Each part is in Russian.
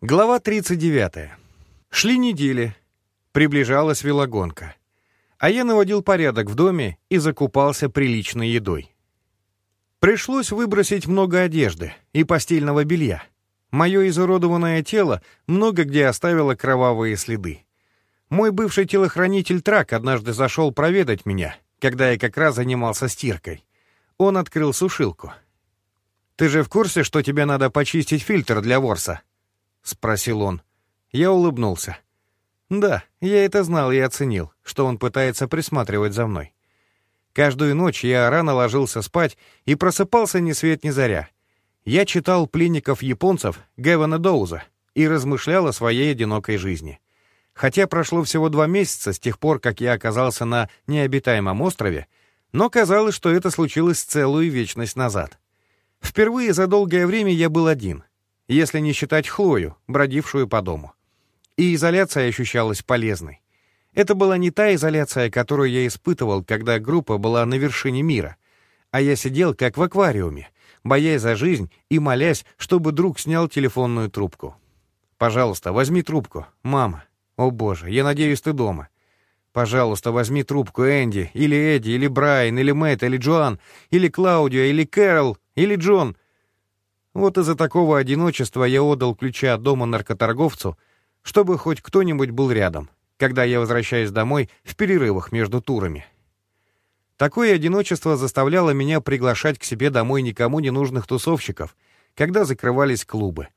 Глава 39. Шли недели. Приближалась велогонка. А я наводил порядок в доме и закупался приличной едой. Пришлось выбросить много одежды и постельного белья. Мое изуродованное тело много где оставило кровавые следы. Мой бывший телохранитель Трак однажды зашел проведать меня, когда я как раз занимался стиркой. Он открыл сушилку. «Ты же в курсе, что тебе надо почистить фильтр для ворса?» — спросил он. Я улыбнулся. Да, я это знал и оценил, что он пытается присматривать за мной. Каждую ночь я рано ложился спать и просыпался ни свет ни заря. Я читал пленников японцев Гевана Доуза и размышлял о своей одинокой жизни. Хотя прошло всего два месяца с тех пор, как я оказался на необитаемом острове, но казалось, что это случилось целую вечность назад. Впервые за долгое время я был один, если не считать Хлою, бродившую по дому. И изоляция ощущалась полезной. Это была не та изоляция, которую я испытывал, когда группа была на вершине мира, а я сидел как в аквариуме, боясь за жизнь и молясь, чтобы друг снял телефонную трубку. «Пожалуйста, возьми трубку, мама. О боже, я надеюсь, ты дома. Пожалуйста, возьми трубку, Энди, или Эдди, или Брайан, или Мэтт, или Джоан, или Клаудио, или Кэрол, или Джон. Вот из-за такого одиночества я отдал ключи от дома наркоторговцу, чтобы хоть кто-нибудь был рядом, когда я возвращаюсь домой в перерывах между турами. Такое одиночество заставляло меня приглашать к себе домой никому не нужных тусовщиков, когда закрывались клубы.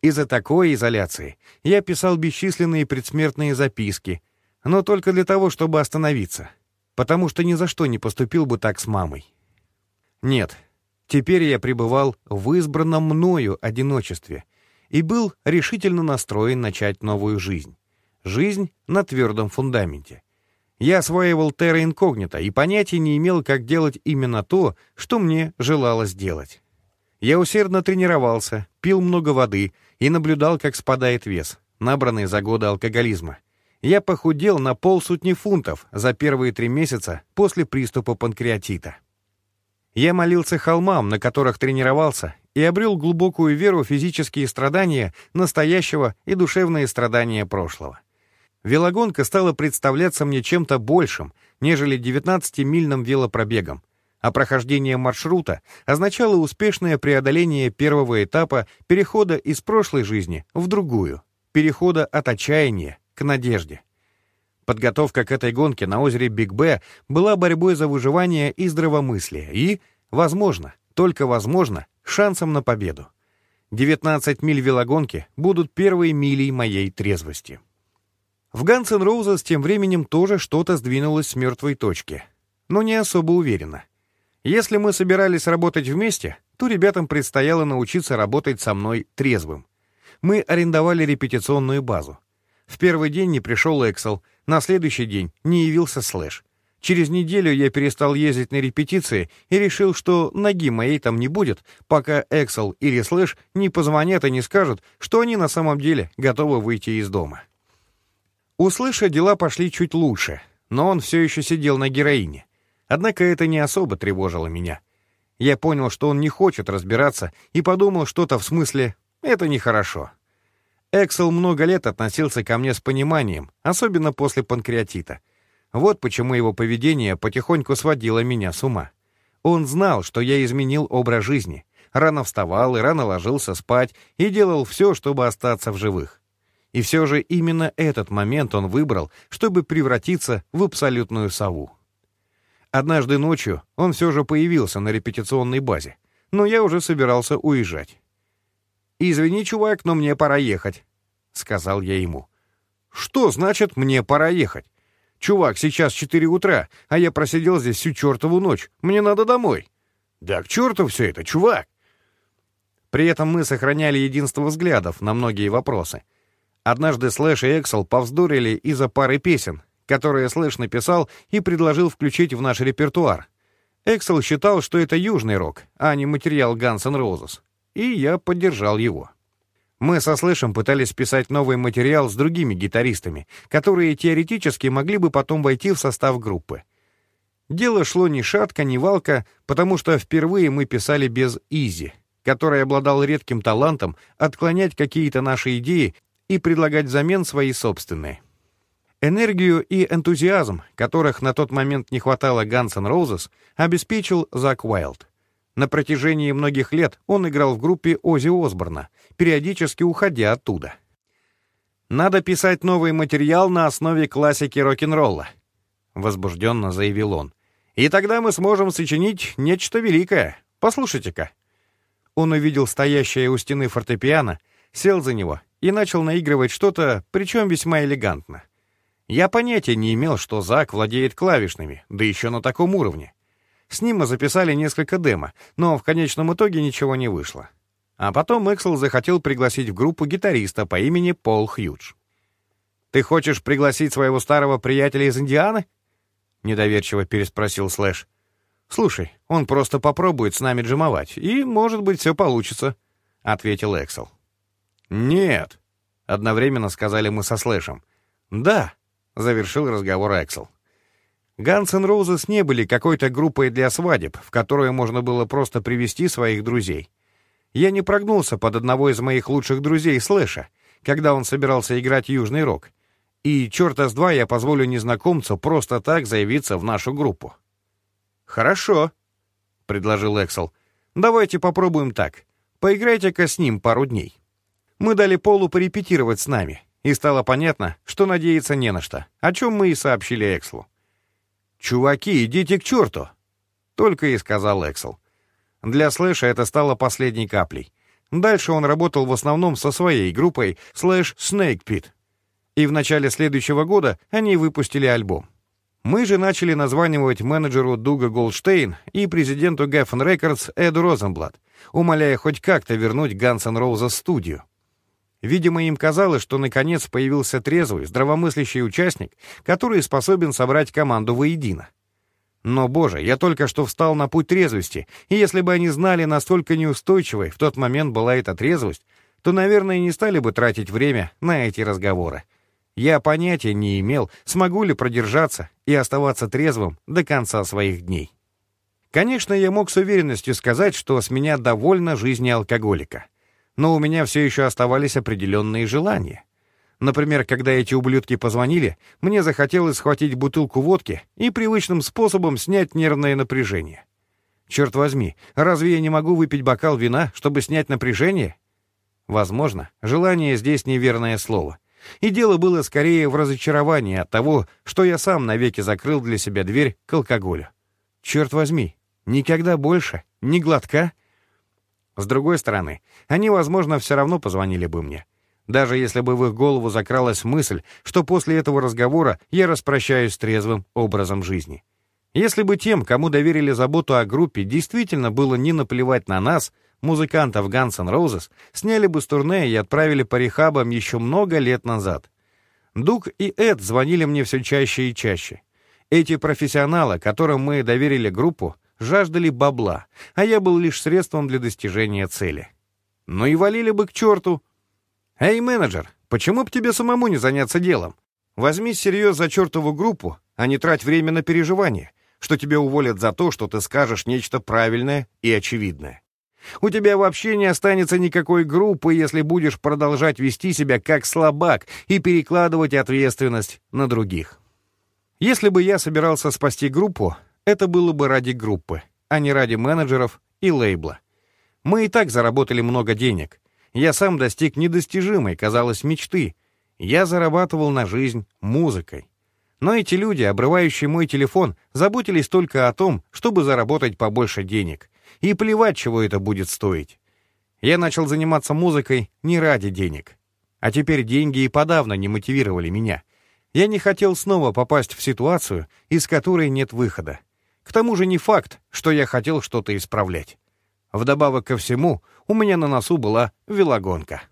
Из-за такой изоляции я писал бесчисленные предсмертные записки, но только для того, чтобы остановиться, потому что ни за что не поступил бы так с мамой. Нет, Теперь я пребывал в избранном мною одиночестве и был решительно настроен начать новую жизнь. Жизнь на твердом фундаменте. Я осваивал терра инкогнито и понятия не имел, как делать именно то, что мне желалось делать. Я усердно тренировался, пил много воды и наблюдал, как спадает вес, набранный за годы алкоголизма. Я похудел на полсотни фунтов за первые три месяца после приступа панкреатита. Я молился холмам, на которых тренировался, и обрел глубокую веру в физические страдания настоящего и душевные страдания прошлого. Велогонка стала представляться мне чем-то большим, нежели 19-мильным велопробегом, а прохождение маршрута означало успешное преодоление первого этапа перехода из прошлой жизни в другую, перехода от отчаяния к надежде. Подготовка к этой гонке на озере Биг Б была борьбой за выживание и здравомыслие и, возможно, только возможно, шансом на победу. 19 миль велогонки будут первой милей моей трезвости. В Guns N' Roses тем временем тоже что-то сдвинулось с мертвой точки, но не особо уверенно. Если мы собирались работать вместе, то ребятам предстояло научиться работать со мной трезвым. Мы арендовали репетиционную базу. В первый день не пришел Эксел, на следующий день не явился Слэш. Через неделю я перестал ездить на репетиции и решил, что ноги моей там не будет, пока Эксел или Слэш не позвонят и не скажут, что они на самом деле готовы выйти из дома. У Слэша дела пошли чуть лучше, но он все еще сидел на героине. Однако это не особо тревожило меня. Я понял, что он не хочет разбираться, и подумал что-то в смысле «это нехорошо». Эксел много лет относился ко мне с пониманием, особенно после панкреатита. Вот почему его поведение потихоньку сводило меня с ума. Он знал, что я изменил образ жизни, рано вставал и рано ложился спать и делал все, чтобы остаться в живых. И все же именно этот момент он выбрал, чтобы превратиться в абсолютную сову. Однажды ночью он все же появился на репетиционной базе, но я уже собирался уезжать. «Извини, чувак, но мне пора ехать», — сказал я ему. «Что значит «мне пора ехать»? Чувак, сейчас четыре утра, а я просидел здесь всю чертову ночь. Мне надо домой». «Да к черту все это, чувак!» При этом мы сохраняли единство взглядов на многие вопросы. Однажды Слэш и Эксел повздорили из-за пары песен, которые Слэш написал и предложил включить в наш репертуар. Эксел считал, что это южный рок, а не материал Guns N' Roses и я поддержал его. Мы со Слэшем пытались писать новый материал с другими гитаристами, которые теоретически могли бы потом войти в состав группы. Дело шло ни шатко, ни валко, потому что впервые мы писали без Изи, который обладал редким талантом отклонять какие-то наши идеи и предлагать взамен свои собственные. Энергию и энтузиазм, которых на тот момент не хватало Guns N' Roses, обеспечил Зак Уайлд. На протяжении многих лет он играл в группе Оззи Осборна, периодически уходя оттуда. «Надо писать новый материал на основе классики рок-н-ролла», — возбужденно заявил он. «И тогда мы сможем сочинить нечто великое. Послушайте-ка». Он увидел стоящее у стены фортепиано, сел за него и начал наигрывать что-то, причем весьма элегантно. Я понятия не имел, что Зак владеет клавишными, да еще на таком уровне. С ним мы записали несколько демо, но в конечном итоге ничего не вышло. А потом Эксел захотел пригласить в группу гитариста по имени Пол Хьюдж. «Ты хочешь пригласить своего старого приятеля из Индианы?» — недоверчиво переспросил Слэш. «Слушай, он просто попробует с нами джимовать, и, может быть, все получится», — ответил Эксел. «Нет», — одновременно сказали мы со Слэшем. «Да», — завершил разговор Эксел. Guns N' не были какой-то группой для свадеб, в которую можно было просто привести своих друзей. Я не прогнулся под одного из моих лучших друзей Слэша, когда он собирался играть южный рок. И черта с два я позволю незнакомцу просто так заявиться в нашу группу. «Хорошо», — предложил Эксел. «Давайте попробуем так. Поиграйте-ка с ним пару дней». Мы дали Полу порепетировать с нами, и стало понятно, что надеяться не на что, о чем мы и сообщили Экслу. «Чуваки, идите к черту!» — только и сказал Эксел. Для Слэша это стало последней каплей. Дальше он работал в основном со своей группой Slash Snake Pit. И в начале следующего года они выпустили альбом. Мы же начали названивать менеджеру Дуга Голдштейн и президенту Geffen Records Эду Розенблат, умоляя хоть как-то вернуть Guns N' Roses студию. Видимо, им казалось, что наконец появился трезвый, здравомыслящий участник, который способен собрать команду воедино. Но, боже, я только что встал на путь трезвости, и если бы они знали, настолько неустойчивой в тот момент была эта трезвость, то, наверное, не стали бы тратить время на эти разговоры. Я понятия не имел, смогу ли продержаться и оставаться трезвым до конца своих дней. Конечно, я мог с уверенностью сказать, что с меня довольна жизнь алкоголика но у меня все еще оставались определенные желания. Например, когда эти ублюдки позвонили, мне захотелось схватить бутылку водки и привычным способом снять нервное напряжение. Черт возьми, разве я не могу выпить бокал вина, чтобы снять напряжение? Возможно, желание здесь неверное слово. И дело было скорее в разочаровании от того, что я сам навеки закрыл для себя дверь к алкоголю. Черт возьми, никогда больше, ни глотка, с другой стороны, они, возможно, все равно позвонили бы мне. Даже если бы в их голову закралась мысль, что после этого разговора я распрощаюсь с трезвым образом жизни. Если бы тем, кому доверили заботу о группе, действительно было не наплевать на нас, музыкантов Guns N' Roses, сняли бы с турне и отправили по рехабам еще много лет назад. Дуг и Эд звонили мне все чаще и чаще. Эти профессионалы, которым мы доверили группу, жаждали бабла, а я был лишь средством для достижения цели. Ну и валили бы к черту. Эй, менеджер, почему бы тебе самому не заняться делом? Возьми серьез за чертову группу, а не трать время на переживания, что тебя уволят за то, что ты скажешь нечто правильное и очевидное. У тебя вообще не останется никакой группы, если будешь продолжать вести себя как слабак и перекладывать ответственность на других. Если бы я собирался спасти группу, это было бы ради группы, а не ради менеджеров и лейбла. Мы и так заработали много денег. Я сам достиг недостижимой, казалось, мечты. Я зарабатывал на жизнь музыкой. Но эти люди, обрывающие мой телефон, заботились только о том, чтобы заработать побольше денег. И плевать, чего это будет стоить. Я начал заниматься музыкой не ради денег. А теперь деньги и подавно не мотивировали меня. Я не хотел снова попасть в ситуацию, из которой нет выхода. К тому же не факт, что я хотел что-то исправлять. Вдобавок ко всему, у меня на носу была велогонка.